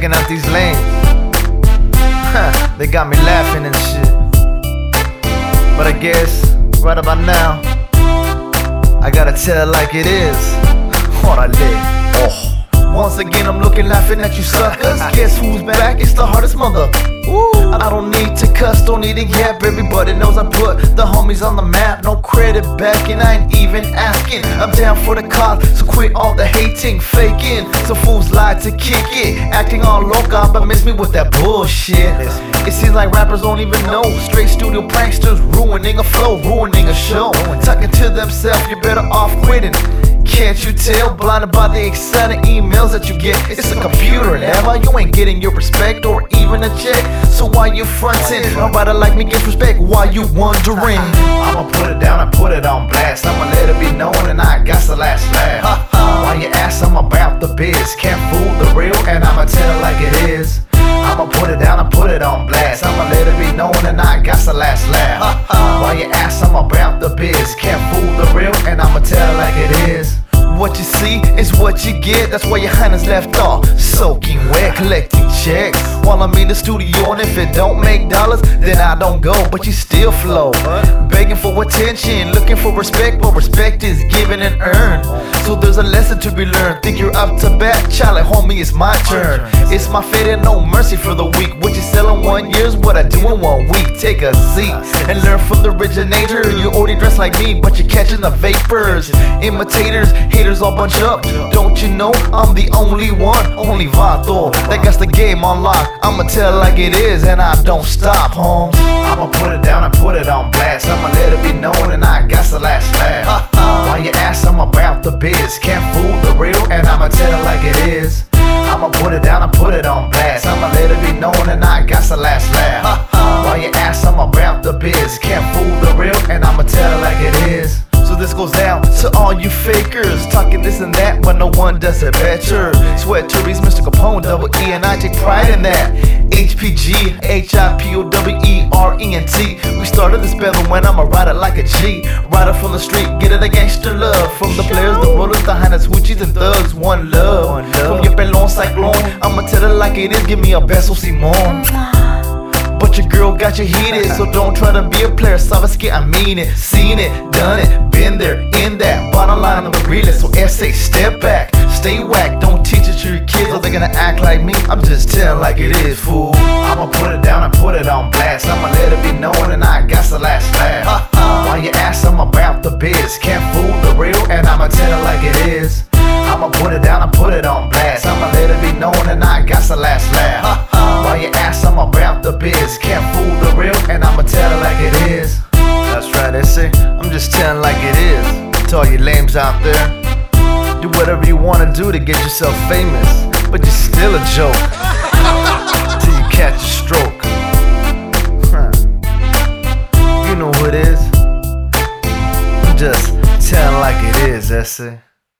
checking out these lanes. Huh, they got me laughing and shit. But I guess right about now, I gotta tell like it is. Orale. Oh. Once again, I'm looking laughing at you suckers. Guess who's back? It's the hardest mother. Ooh. I don't need to cuss, don't need to yap. Everybody knows I put the homies on the map. No credit back, and I ain't even asking. I'm down for the cause, so quit all the hating, faking. Some fools lie to kick it, acting all loca, but miss me with that bullshit. It seems like rappers don't even know. Straight studio pranksters ruining a flow, ruining a show. Talking to themselves, you're better off quitting. You tell? Blinded by the exciting emails that you get. It's a computer, never. You ain't getting your respect or even a check. So why you fronting? Nobody like me gets respect. Why you wondering? I'ma put it down and put it on blast. I'ma let it be known and I got the last laugh. Why you ask? I'm about the biz. Can't fool the real and I'ma tell it like it is. I'ma put it down and put it on blast. I'ma let it be known and I got the last laugh. Why you ask? I'm about the biz. Can't fool the real and I'ma tell like it is. What you see is what you get. That's why your hand is left off. Soaking wet, collecting checks. While I'm in the studio, and if it don't make dollars, then I don't go. But you still flow. Begging for attention, looking for respect, but respect is given and earned. So there's a lesson to be learned. Think you're up to bat, Charlie, homie, it's my turn. It's my fate and no mercy for the weak. What you sell in one year's what I do in one week. Take a seat and learn from the originator. You already dressed like me, but you're catching the vapors. Imitators, haters all bunch up. Don't you know I'm the only one, only Vato that got the game on lock. I'ma tell like it is, and I don't stop, home. I'ma put it down and put it on blast. I'ma let it be known, and I got the last you fakers talking this and that, but no one does it better. Sweat Therese, Mr. Capone, double E, and I take pride in that. HPG, H I P O W E R E N T. We started this battle when I'm a rider like a G. Rider from the street, get it a gangster love. From the players, the rollers, the hyenas, hoochies, and thugs. One love. From your pelon cyclone, I'ma tell it like it is. Give me a beso, Simone. Got you heated, so don't try to be a player. Sabes I mean it, seen it, done it, been there, in that. Bottom line of the realest, so essay, step back, stay whack. Don't teach it to your kids, or they're gonna act like me. I'm just telling like it is, fool. I'ma put it down and put it on blast. I'ma let it be known, and I got the last laugh. Uh-uh. Why you ask? I'm about the biz. Can't fool the real, and I'ma tell it like it is. I'ma put it down and put it on blast. I'ma let it be known, and I got the last laugh. Uh-uh. Why you ask? I'm about the biz. Can't tell like it is. That's right, they say. I'm just telling like it is. To all you lames out there, do whatever you wanna do to get yourself famous, but you're still a joke. Till you catch a stroke. Huh. You know who it is. I'm just telling like it is, essay.